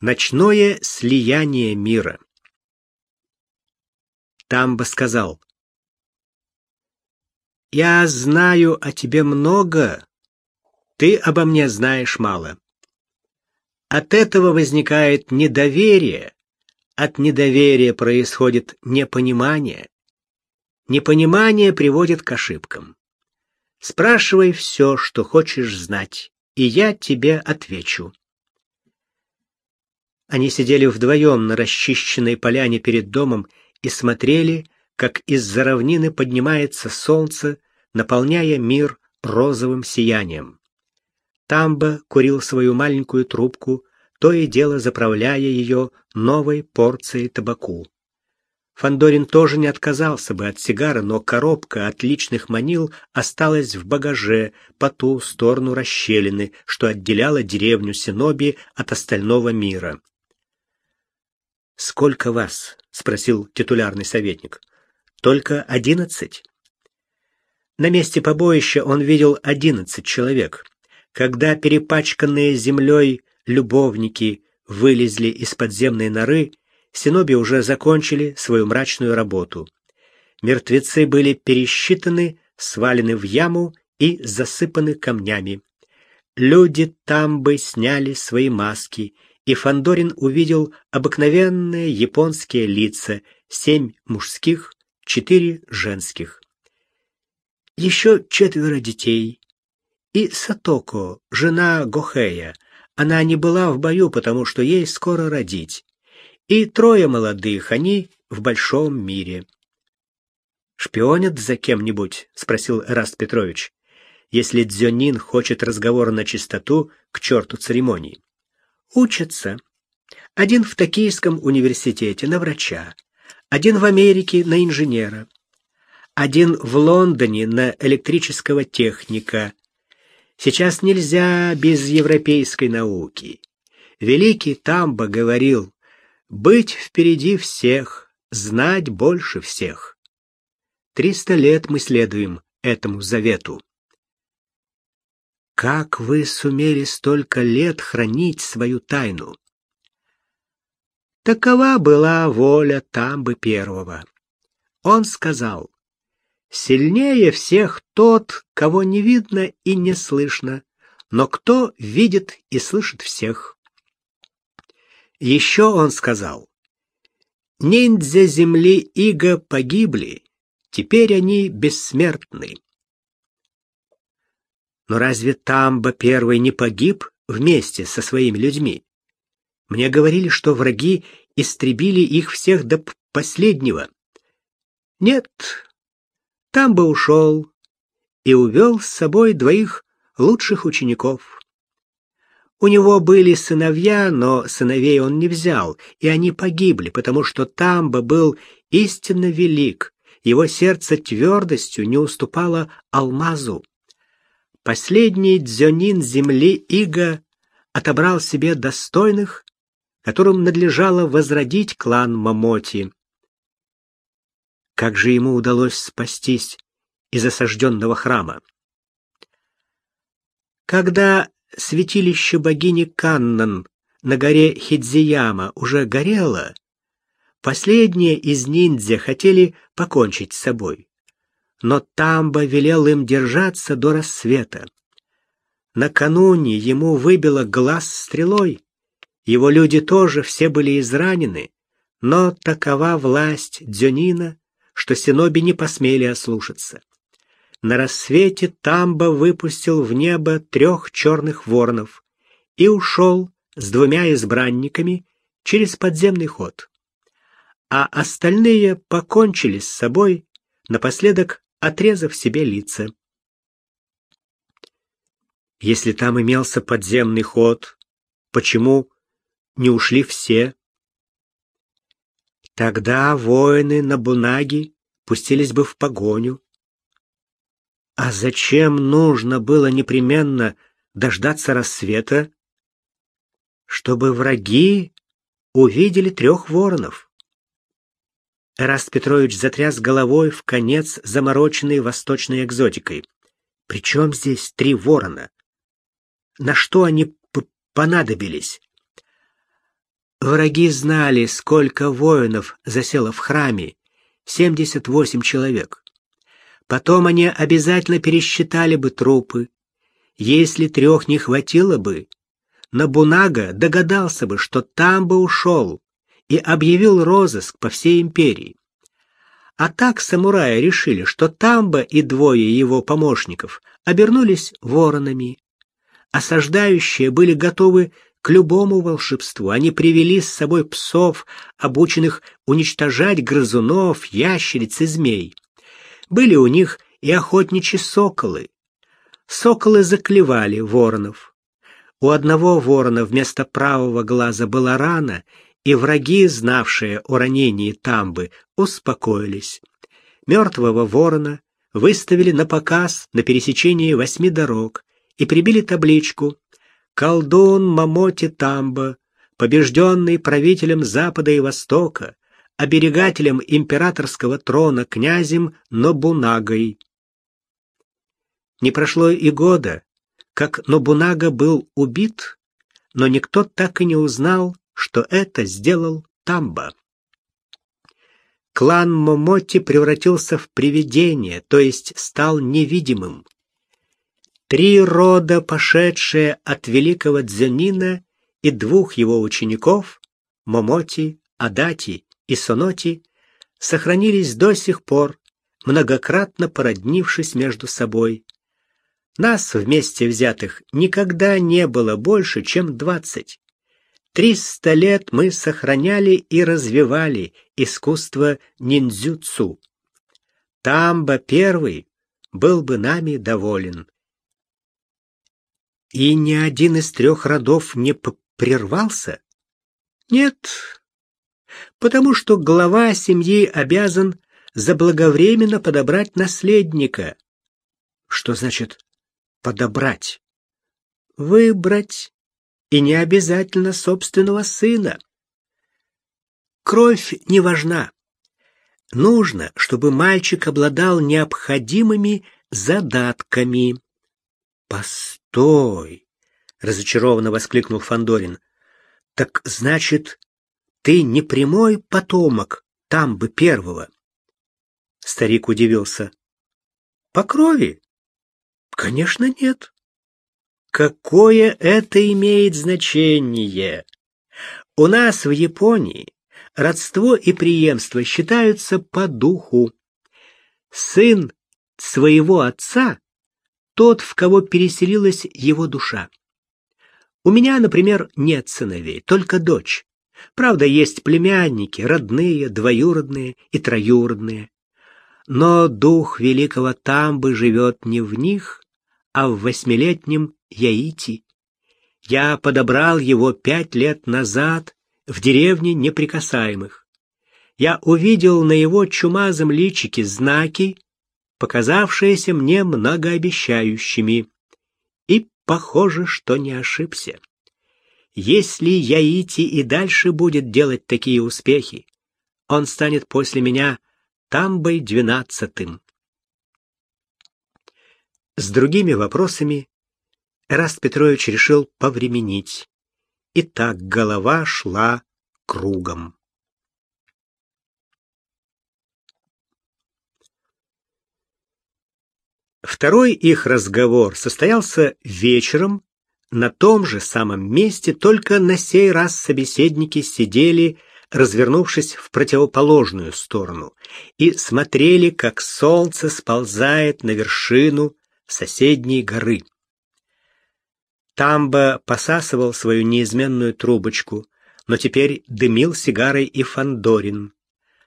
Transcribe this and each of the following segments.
Ночное слияние мира. Тамба сказал, «Я знаю о тебе много, ты обо мне знаешь мало. От этого возникает недоверие, от недоверия происходит непонимание, непонимание приводит к ошибкам. Спрашивай все, что хочешь знать, и я тебе отвечу». Они сидели вдвоем на расчищенной поляне перед домом и смотрели, как из-за равнины поднимается солнце, наполняя мир розовым сиянием. Тамба курил свою маленькую трубку, то и дело заправляя ее новой порцией табаку. Фандорин тоже не отказался бы от сигары, но коробка отличных манил осталась в багаже по ту сторону расщелины, что отделяла деревню Синоби от остального мира. Сколько вас? спросил титулярный советник. Только одиннадцать. На месте побоища он видел одиннадцать человек. Когда перепачканные землей любовники вылезли из подземной норы, синоби уже закончили свою мрачную работу. Мертвецы были пересчитаны, свалены в яму и засыпаны камнями. Люди там бы сняли свои маски и Фандорин увидел обыкновенные японские лица, семь мужских, четыре женских. Еще четверо детей. И Сатоко, жена Гохея, она не была в бою, потому что ей скоро родить. И трое молодых, они в большом мире. «Шпионят за кем-нибудь?» — спросил Эраст Петрович. «Если Дзюнин хочет разговора на чистоту, к черту церемонии». Учатся. Один в Токийском университете на врача, один в Америке на инженера, один в Лондоне на электрического техника. Сейчас нельзя без европейской науки. Великий Тамбо говорил: быть впереди всех, знать больше всех. Триста лет мы следуем этому завету. Как вы сумели столько лет хранить свою тайну? Такова была воля Тамбы первого. Он сказал: "Сильнее всех тот, кого не видно и не слышно, но кто видит и слышит всех". Еще он сказал: "Ниндзя земли Иго погибли, теперь они бессмертны". Но разве Тамба первый не погиб вместе со своими людьми? Мне говорили, что враги истребили их всех до последнего. Нет, Тамба ушел и увел с собой двоих лучших учеников. У него были сыновья, но сыновей он не взял, и они погибли, потому что Тамба был истинно велик. Его сердце твердостью не уступало алмазу. Последний дзёнин земли Ига отобрал себе достойных, которым надлежало возродить клан Мамоти. Как же ему удалось спастись из осажденного храма? Когда святилище богини Каннан на горе Хидзияма уже горело, последние из ниндзя хотели покончить с собой но Тамба велел им держаться до рассвета. Накануне ему выбило глаз стрелой. Его люди тоже все были изранены, но такова власть Дзюнина, что синоби не посмели ослушаться. На рассвете Тамба выпустил в небо трех черных воронов и ушел с двумя избранниками через подземный ход. А остальные покончили с собой, напоследок отрезав себе лица. Если там имелся подземный ход, почему не ушли все? Тогда воины на Бунаги пустились бы в погоню. А зачем нужно было непременно дождаться рассвета? Чтобы враги увидели трех воронов. Эраст Петрович затряс головой в конец замороченной восточной экзотикой. «При чем здесь три ворона? На что они понадобились?» Враги знали, сколько воинов засело в храме. 78 человек. Потом они обязательно пересчитали бы трупы. Если трех не хватило бы, Набунага догадался бы, что там бы ушел, и объявил розыск по всей империи. А так самураи решили, что Тамба и двое его помощников обернулись воронами. Осаждающие были готовы к любому волшебству. Они привели с собой псов, обученных уничтожать грызунов, ящериц и змей. Были у них и охотничьи соколы. Соколы заклевали воронов. У одного ворона вместо правого глаза была рана, и враги, знавшие о ранении Тамбы, успокоились. Мертвого ворона выставили на показ на пересечении восьми дорог и прибили табличку «Колдун Мамоти Тамба, побежденный правителем Запада и Востока, оберегателем императорского трона князем Нобунагой». Не прошло и года, как Нобунага был убит, но никто так и не узнал, что это сделал Тамба. Клан Момоти превратился в привидение, то есть стал невидимым. Три рода, пошедшие от великого Дзюнина и двух его учеников, Момоти, Адати и Соноти, сохранились до сих пор, многократно породнившись между собой. Нас вместе взятых никогда не было больше, чем двадцать. Триста лет мы сохраняли и развивали искусство ниндзюцу. Тамба первый был бы нами доволен. И ни один из трех родов не прервался? Нет, потому что глава семьи обязан заблаговременно подобрать наследника. Что значит подобрать? Выбрать и не обязательно собственного сына. Кровь не важна. Нужно, чтобы мальчик обладал необходимыми задатками. Постой, разочарованно воскликнул Фандорин. Так значит, ты не прямой потомок там бы первого? Старик удивился. По крови? Конечно, нет. Какое это имеет значение? У нас в Японии родство и преемство считаются по духу. Сын своего отца тот, в кого переселилась его душа. У меня, например, нет сыновей, только дочь. Правда, есть племянники, родные, двоюродные и троюродные. Но дух великого Тамбы живет не в них, а в восьмилетнем Яити. Я подобрал его пять лет назад в деревне неприкасаемых. Я увидел на его чумазом личике знаки, показавшиеся мне многообещающими, и похоже, что не ошибся. Если Яити и дальше будет делать такие успехи, он станет после меня Тамбой двенадцатым. С другими вопросами Эраст Петрович решил повременить. И так голова шла кругом. Второй их разговор состоялся вечером на том же самом месте, только на сей раз собеседники сидели, развернувшись в противоположную сторону, и смотрели, как солнце сползает на вершину соседней горы. Тамба посасывал свою неизменную трубочку, но теперь дымил сигарой и Фандорин.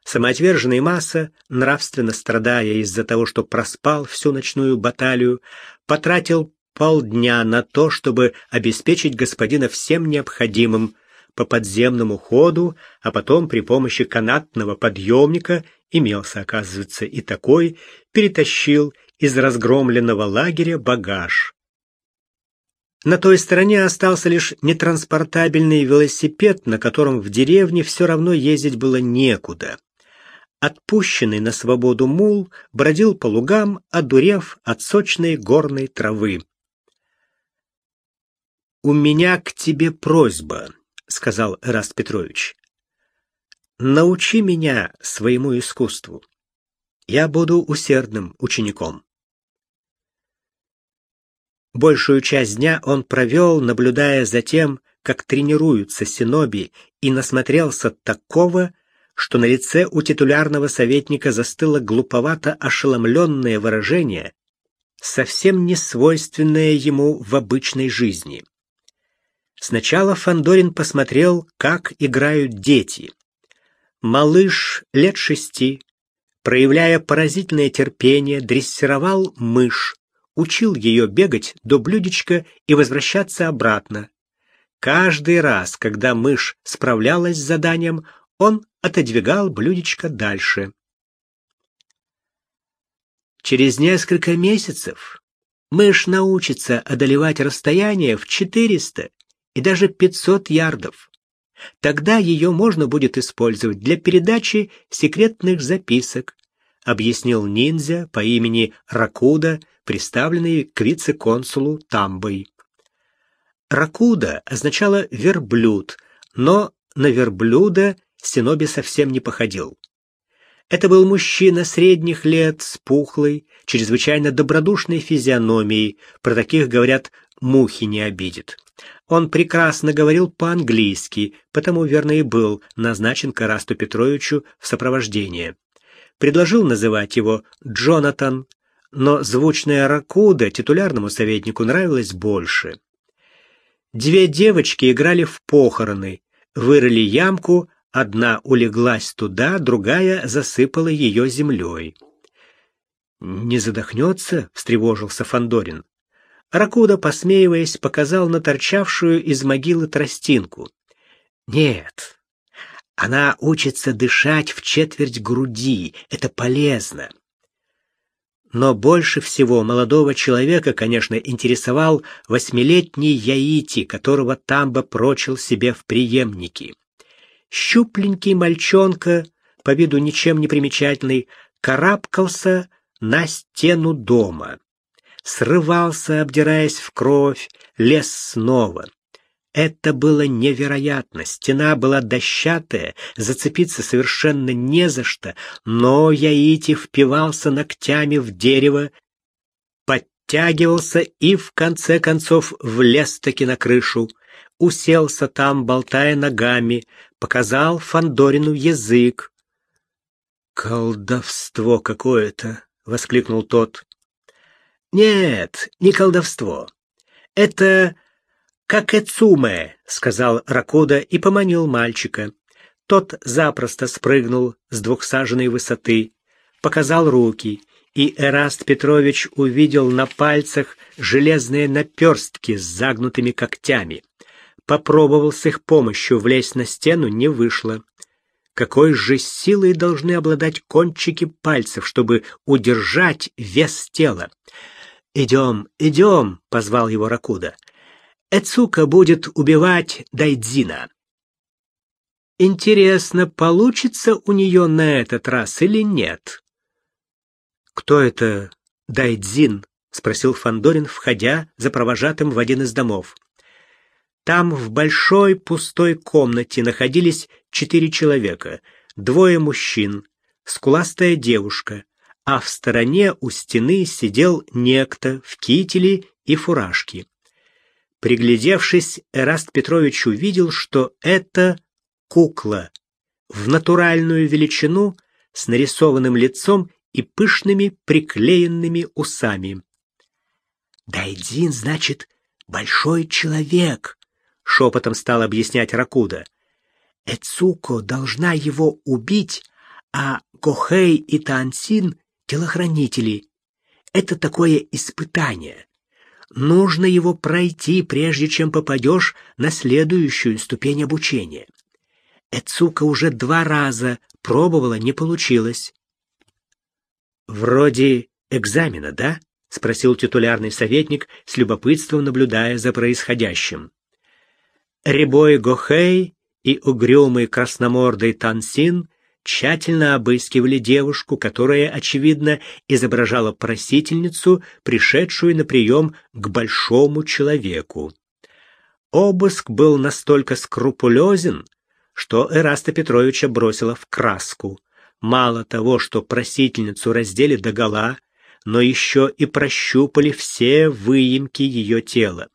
Самоотверженный Масса, нравственно страдая из-за того, что проспал всю ночную баталию, потратил полдня на то, чтобы обеспечить господина всем необходимым по подземному ходу, а потом при помощи канатного подъемника, имелся, оказывается, и такой, перетащил из разгромленного лагеря багаж. На той стороне остался лишь нетранспортабельный велосипед, на котором в деревне все равно ездить было некуда. Отпущенный на свободу мул бродил по лугам, одурев от сочной горной травы. «У меня к тебе просьба», — сказал Эраст Петрович. Научи меня своему искусству. Я буду усердным учеником. Большую часть дня он провел, наблюдая за тем, как тренируются синоби, и насмотрелся такого, что на лице у титулярного советника застыло глуповато ошеломленное выражение, совсем не свойственное ему в обычной жизни. Сначала Фандорин посмотрел, как играют дети. Малыш лет шести, проявляя поразительное терпение, дрессировал мышь, учил ее бегать до блюдечка и возвращаться обратно. Каждый раз, когда мышь справлялась с заданием, он отодвигал блюдечко дальше. Через несколько месяцев мышь научится одолевать расстояние в 400 и даже 500 ярдов. Тогда ее можно будет использовать для передачи секретных записок, объяснил ниндзя по имени Ракуда, представленный к вице-консулу Тамбой. Ракуда означала верблюд, но на верблюда Синоби совсем не походил. Это был мужчина средних лет, с пухлой, чрезвычайно добродушной физиономией, про таких говорят «мухи не обидит». Он прекрасно говорил по-английски, потому верно и был назначен Карасту Петровичу в сопровождение. Предложил называть его Джонатан, но звучная Ракуда титулярному советнику нравилась больше. Две девочки играли в похороны, вырыли ямку, одна улеглась туда, другая засыпала ее землей. «Не задохнется?» — встревожился Фандорин. Ракуда, посмеиваясь, показал на торчавшую из могилы тростинку. «Нет, она учится дышать в четверть груди. Это полезно». Но больше всего молодого человека, конечно, интересовал восьмилетний Яити, которого Тамба прочил себе в преемники. Щупленький мальчонка, по виду ничем не примечательный, карабкался на стену дома срывался, обдираясь в кровь, лез снова. Это было невероятно. Стена была дощатая, зацепиться совершенно не за что, но Яити впивался ногтями в дерево, подтягивался и, в конце концов, влез-таки на крышу. Уселся там, болтая ногами, показал Фандорину язык. «Колдовство какое-то!» — воскликнул тот. Нет, не колдовство. Это какэцуме, сказал Ракода и поманил мальчика. Тот запросто спрыгнул с двухсаженной высоты, показал руки, и Эраст Петрович увидел на пальцах железные наперстки с загнутыми когтями. Попробовал с их помощью влезть на стену, не вышло. Какой же силой должны обладать кончики пальцев, чтобы удержать вес тела? «Идем, идем!» — позвал его Ракуда. «Эцука будет убивать Дайдзина». Интересно, получится у нее на этот раз или нет? «Кто это Дайдзин?» — спросил Фандорин, входя за провожатым в один из домов. Там в большой пустой комнате находились четыре человека, двое мужчин, скуластая девушка, а в стороне у стены сидел некто в кителе и фуражке. Приглядевшись, Эраст Петрович увидел, что это кукла в натуральную величину с нарисованным лицом и пышными приклеенными усами. «Дайдзин, значит, большой человек», — шепотом стал объяснять Ракуда. «Эцуко должна его убить, а Гохей и Тансин телохранители. Это такое испытание. Нужно его пройти, прежде чем попадешь на следующую ступень обучения. Эцука уже два раза пробовала, не получилось. Вроде экзамена, да? спросил титулярный советник, с любопытством наблюдая за происходящим. Рябой Гохей и угрюмый красномордый Тансин тщательно обыскивали девушку, которая, очевидно, изображала просительницу, пришедшую на прием к большому человеку. Обыск был настолько скрупулезен, что Эраста Петровича бросило в краску. Мало того, что просительницу раздели догола, но еще и прощупали все выемки ее тела.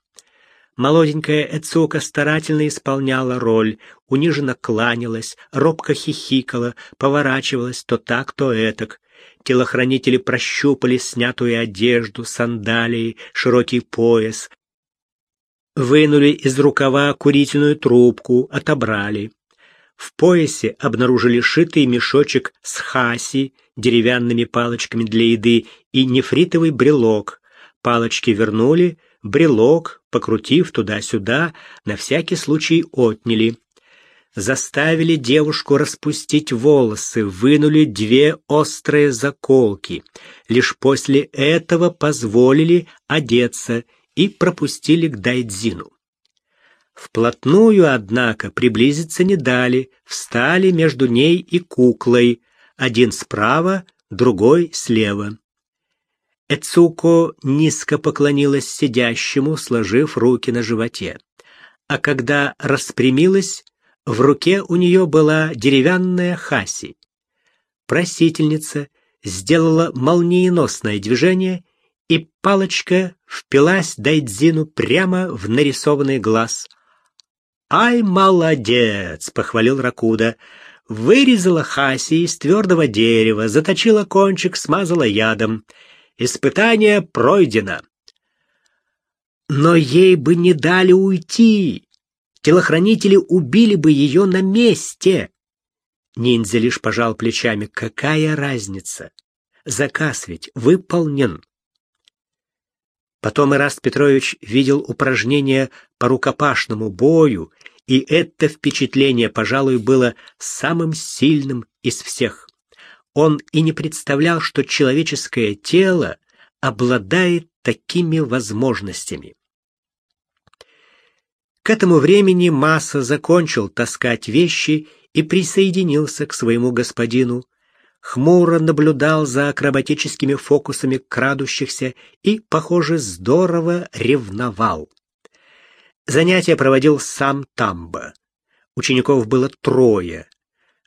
Молоденькая Эцука старательно исполняла роль, униженно кланялась, робко хихикала, поворачивалась то так, то этак. Телохранители прощупали снятую одежду, сандалии, широкий пояс. Вынули из рукава курительную трубку, отобрали. В поясе обнаружили шитый мешочек с хаси, деревянными палочками для еды и нефритовый брелок. Палочки вернули, брелок, покрутив туда-сюда, на всякий случай отняли. Заставили девушку распустить волосы, вынули две острые заколки. Лишь после этого позволили одеться и пропустили к Дайдзину. Вплотную, однако, приблизиться не дали, встали между ней и куклой, один справа, другой слева. Эцуко низко поклонилась сидящему, сложив руки на животе. А когда распрямилась, в руке у нее была деревянная хаси. Просительница сделала молниеносное движение, и палочка впилась Дайдзину прямо в нарисованный глаз. «Ай, молодец!» — похвалил Ракуда. Вырезала хаси из твердого дерева, заточила кончик, смазала ядом — Испытание пройдено. Но ей бы не дали уйти. Телохранители убили бы ее на месте. Ниндзя лишь пожал плечами. Какая разница? Заказ ведь выполнен. Потом Ираст Петрович видел упражнения по рукопашному бою, и это впечатление, пожалуй, было самым сильным из всех. Он и не представлял, что человеческое тело обладает такими возможностями. К этому времени Масса закончил таскать вещи и присоединился к своему господину. Хмуро наблюдал за акробатическими фокусами крадущихся и, похоже, здорово ревновал. Занятия проводил сам Тамба. Учеников было трое.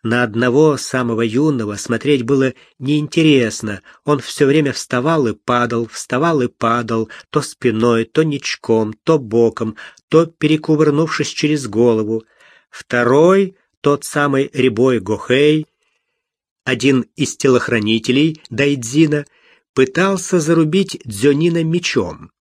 На одного самого юного смотреть было неинтересно. Он все время вставал и падал, вставал и падал, то спиной, то ничком, то боком, то перекувырнувшись через голову. Второй, тот самый Рябой Гохей, один из телохранителей Дайдзина, пытался зарубить Дзёнина мечом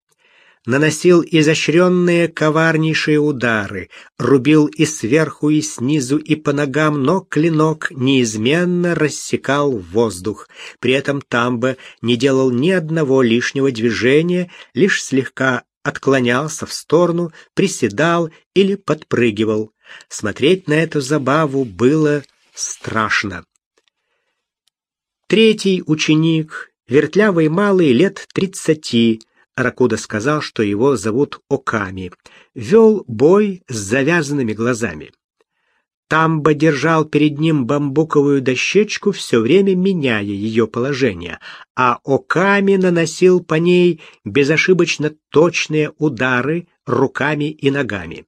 наносил изощренные коварнейшие удары, рубил и сверху, и снизу, и по ногам, но клинок неизменно рассекал воздух. При этом Тамбо не делал ни одного лишнего движения, лишь слегка отклонялся в сторону, приседал или подпрыгивал. Смотреть на эту забаву было страшно. Третий ученик, вертлявый малый лет тридцати, Ракуда сказал, что его зовут Оками, вел бой с завязанными глазами. Тамба держал перед ним бамбуковую дощечку, все время меняя ее положение, а Оками наносил по ней безошибочно точные удары руками и ногами.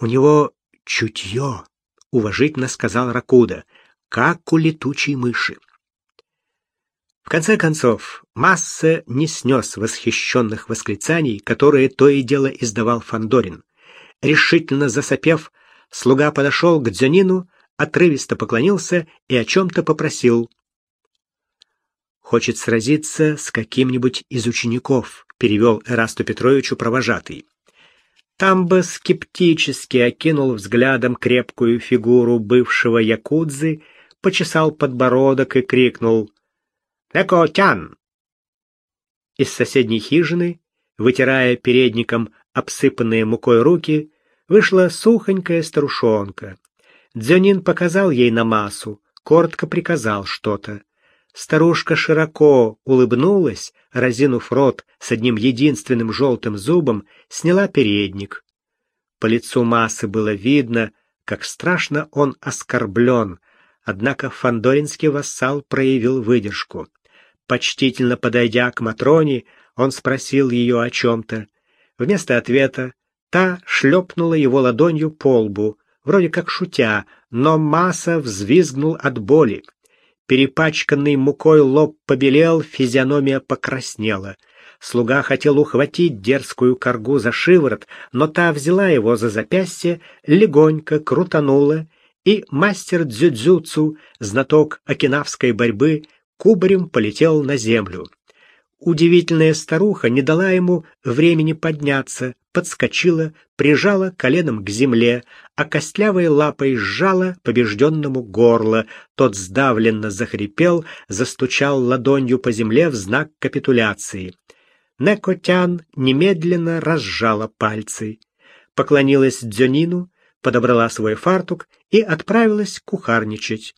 «У него чутье», — уважительно сказал Ракуда, — «как у летучей мыши». В конце концов, Масса не снес восхищенных восклицаний, которые то и дело издавал Фандорин. Решительно засопев, слуга подошел к Дзюнину, отрывисто поклонился и о чем-то попросил. «Хочет сразиться с каким-нибудь из учеников», — перевел Эрасту Петровичу провожатый. Тамбо скептически окинул взглядом крепкую фигуру бывшего якудзы, почесал подбородок и крикнул Эко-тян!» Из соседней хижины, вытирая передником обсыпанные мукой руки, вышла сухонькая старушонка. Дзюнин показал ей на массу, коротко приказал что-то. Старушка широко улыбнулась, разинув рот с одним единственным желтым зубом, сняла передник. По лицу массы было видно, как страшно он оскорблен, однако фандоринский вассал проявил выдержку. Почтительно подойдя к Матроне, он спросил ее о чем-то. Вместо ответа Та шлепнула его ладонью по лбу, вроде как шутя, но Маса взвизгнул от боли. Перепачканный мукой лоб побелел, физиономия покраснела. Слуга хотел ухватить дерзкую коргу за шиворот, но та взяла его за запястье, легонько крутанула, и мастер дзюдзюцу, знаток окинавской борьбы, кубарем полетел на землю. Удивительная старуха не дала ему времени подняться, подскочила, прижала коленом к земле, а костлявой лапой сжала побежденному горло. Тот сдавленно захрипел, застучал ладонью по земле в знак капитуляции. Некотян немедленно разжала пальцы, поклонилась Дзюнину, подобрала свой фартук и отправилась кухарничать.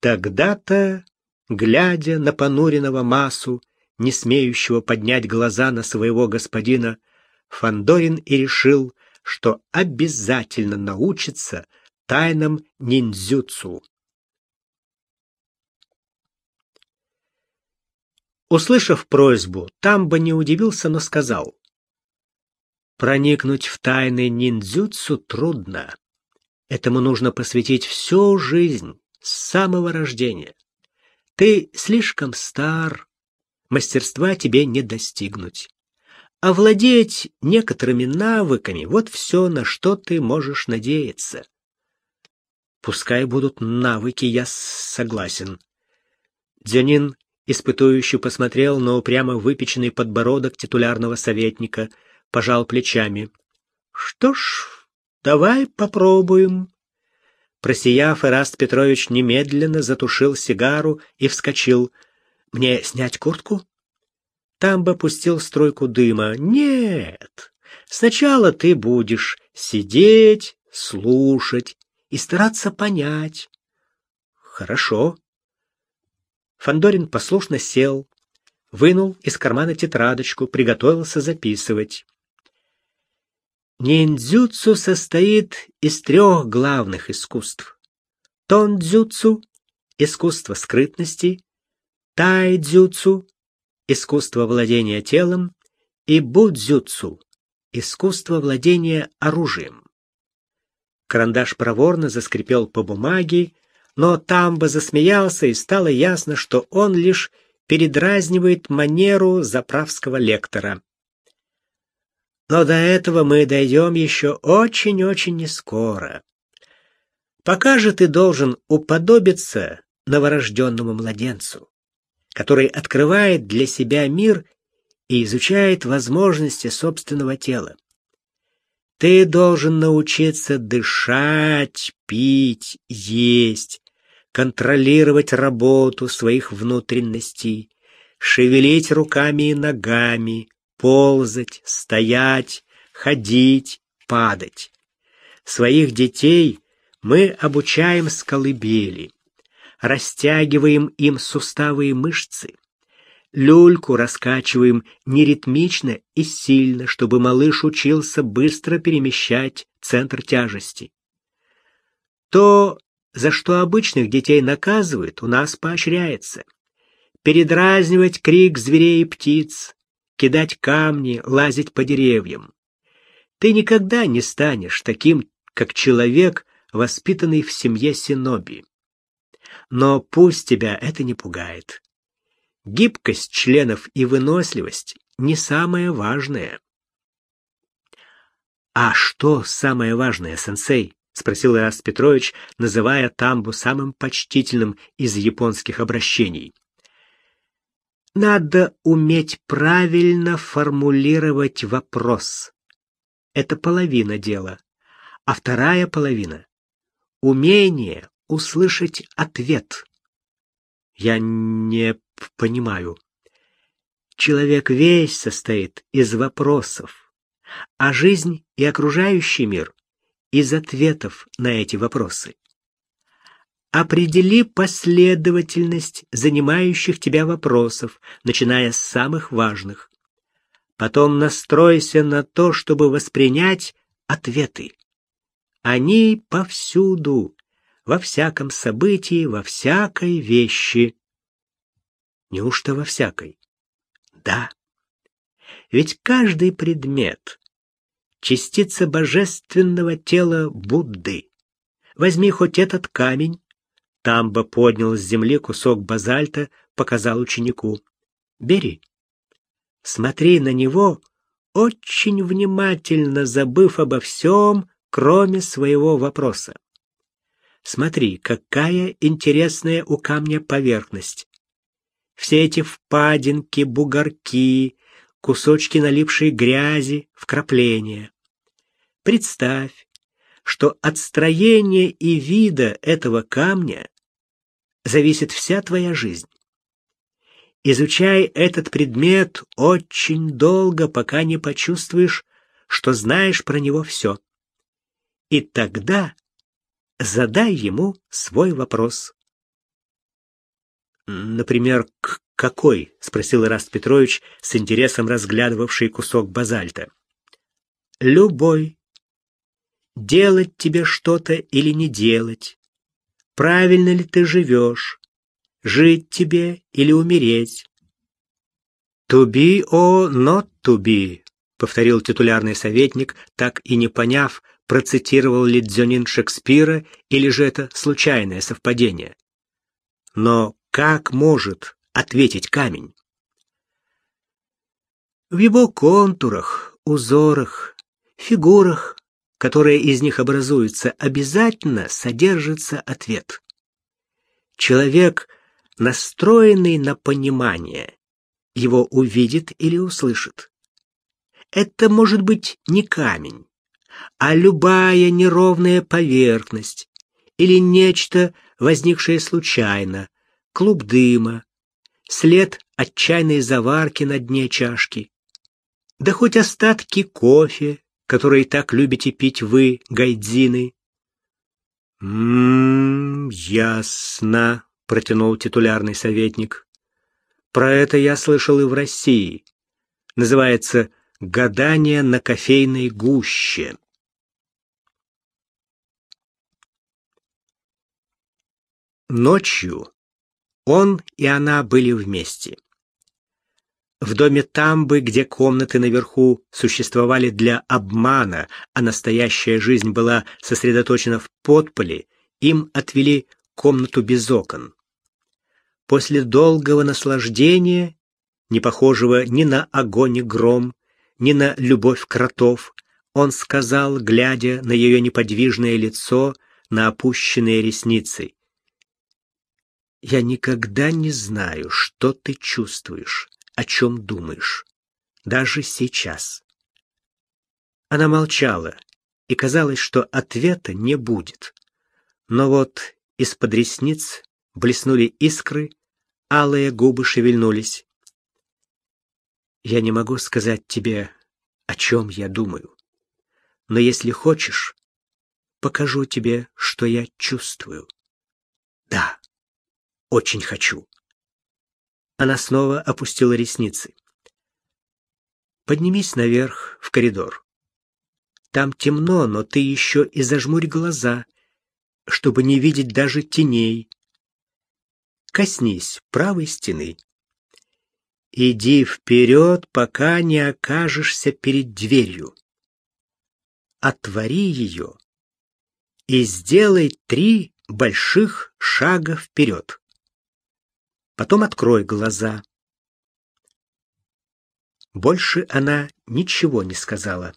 Тогда-то, глядя на понуренного массу, не смеющего поднять глаза на своего господина, Фандорин и решил, что обязательно научится тайнам ниндзюцу. Услышав просьбу, Тамба не удивился, но сказал: "Проникнуть в тайны ниндзюцу трудно. Этому нужно посвятить всю жизнь с самого рождения. Ты слишком стар, мастерства тебе не достигнуть. Овладеть некоторыми навыками — вот все, на что ты можешь надеяться. Пускай будут навыки, я согласен. Дзюнин испытующе посмотрел на упрямо выпеченный подбородок титулярного советника, пожал плечами. Что ж, давай попробуем. Просияв, Эраст Петрович немедленно затушил сигару и вскочил — мне снять куртку? Тамба пустил стройку дыма. Нет. Сначала ты будешь сидеть, слушать и стараться понять. Хорошо. Фандорин послушно сел, вынул из кармана тетрадочку, приготовился записывать. Ниндзюцу состоит из трех главных искусств. Тондзюцу — искусство скрытности, тайдзюцу — искусство владения телом, и будзюцу — искусство владения оружием. Карандаш проворно заскрипел по бумаге, но Тамба засмеялся, и стало ясно, что он лишь передразнивает манеру заправского лектора. Но до этого мы дойдем еще очень-очень нескоро. Пока же ты должен уподобиться новорожденному младенцу который открывает для себя мир и изучает возможности собственного тела. Ты должен научиться дышать, пить, есть, контролировать работу своих внутренностей, шевелить руками и ногами, ползать, стоять, ходить, падать. Своих детей мы обучаем с колыбели растягиваем им суставы и мышцы. Люльку раскачиваем неритмично и сильно, чтобы малыш учился быстро перемещать центр тяжести. То, за что обычных детей наказывают, у нас поощряется. Передразнивать крик зверей и птиц, кидать камни, лазить по деревьям. Ты никогда не станешь таким, как человек, воспитанный в семье синоби. Но пусть тебя это не пугает. Гибкость членов и выносливость не самое важное. А что самое важное, сенсей? спросил Ираст Петрович, называя Тамбу самым почтительным из японских обращений. Надо уметь правильно формулировать вопрос. Это половина дела. А вторая половина умение услышать ответ. Я не понимаю. Человек весь состоит из вопросов, а жизнь и окружающий мир из ответов на эти вопросы. Определи последовательность занимающих тебя вопросов, начиная с самых важных. Потом настройся на то, чтобы воспринять ответы. Они повсюду, во всяком событии, во всякой вещи. Неужто во всякой? Да. Ведь каждый предмет, частица божественного тела Будды. Возьми хоть этот камень. Тамба поднял с земли кусок базальта, показал ученику. Бери. Смотри на него, очень внимательно забыв обо всем, кроме своего вопроса. Смотри, какая интересная у камня поверхность. Все эти впадинки, бугорки, кусочки налипшей грязи, вкрапления. Представь, что от строения и вида этого камня зависит вся твоя жизнь. Изучай этот предмет очень долго, пока не почувствуешь, что знаешь про него все. И тогда задай ему свой вопрос. Например, к какой? спросил Ираст Петрович с интересом разглядывавший кусок базальта. Любой. Делать тебе что-то или не делать? Правильно ли ты живешь? Жить тебе или умереть? To be or not to be, повторил титулярный советник, так и не поняв, процитировал ли Дзёнин Шекспира или же это случайное совпадение. Но как может ответить камень? В его контурах, узорах, фигурах, которые из них образуются, обязательно содержится ответ. Человек, настроенный на понимание, его увидит или услышит. Это может быть не камень, а любая неровная поверхность или нечто, возникшее случайно, клуб дыма, след от чайной заварки на дне чашки, да хоть остатки кофе, который так любите пить вы, гайдзины. «М-м, ясно», — протянул титулярный советник. «Про это я слышал и в России. Называется «Гадание на кофейной гуще». Ночью он и она были вместе. В доме Тамбы, где комнаты наверху существовали для обмана, а настоящая жизнь была сосредоточена в подполе, им отвели комнату без окон. После долгого наслаждения, не похожего ни на огонь и гром, ни на любовь кротов, он сказал, глядя на ее неподвижное лицо, на опущенные ресницы: я никогда не знаю, что ты чувствуешь, о чем думаешь, даже сейчас. Она молчала, и казалось, что ответа не будет. Но вот из-под ресниц блеснули искры, алые губы шевельнулись. Я не могу сказать тебе, о чем я думаю. Но если хочешь, покажу тебе, что я чувствую. Да. Очень хочу. Она снова опустила ресницы. Поднимись наверх, в коридор. Там темно, но ты еще и зажмурь глаза, чтобы не видеть даже теней. Коснись правой стены. Иди вперед, пока не окажешься перед дверью. Отвори ее и сделай три больших шага вперед. Потом открой глаза. Больше она ничего не сказала.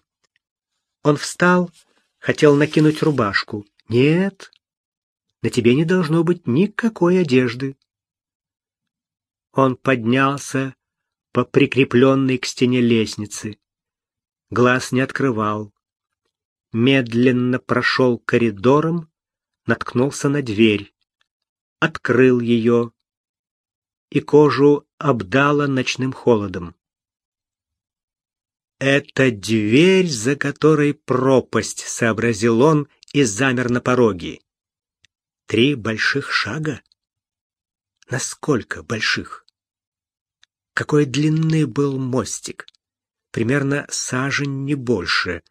Он встал, хотел накинуть рубашку. Нет. На тебе не должно быть никакой одежды. Он поднялся по прикрепленной к стене лестнице. Глаз не открывал. Медленно прошел коридором, наткнулся на дверь. Открыл ее и кожу обдало ночным холодом. «Это дверь, за которой пропасть», — сообразил он и замер на пороге. «Три больших шага? Насколько больших?» Какой длины был мостик? Примерно сажень не больше.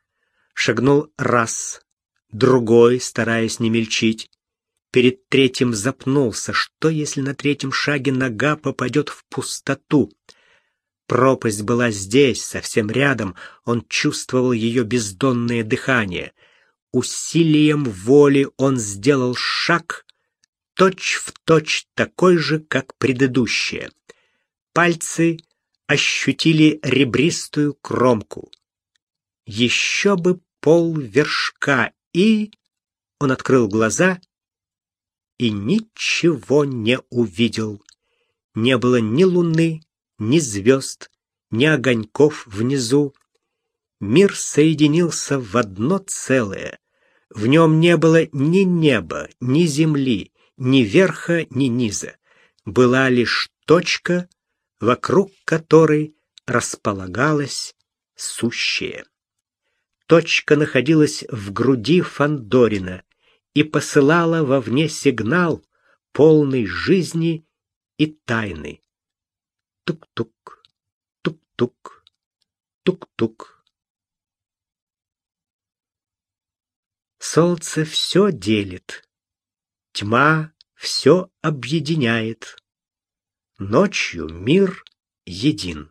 Шагнул раз, другой, стараясь не мельчить. Перед третьим запнулся. Что, если на третьем шаге нога попадет в пустоту? Пропасть была здесь, совсем рядом, он чувствовал ее бездонное дыхание. Усилием воли он сделал шаг, точь-в-точь точь такой же, как предыдущее. Пальцы ощутили ребристую кромку. Еще бы пол вершка, и... Он открыл глаза и ничего не увидел. Не было ни луны, ни звезд, ни огоньков внизу. Мир соединился в одно целое. В нем не было ни неба, ни земли, ни верха, ни низа. Была лишь точка, вокруг которой располагалось сущее. Точка находилась в груди Фандорина и посылала вовне сигнал, полный жизни и тайны. Тук-тук, тук-тук, тук-тук. Солнце все делит, тьма все объединяет. Ночью мир един.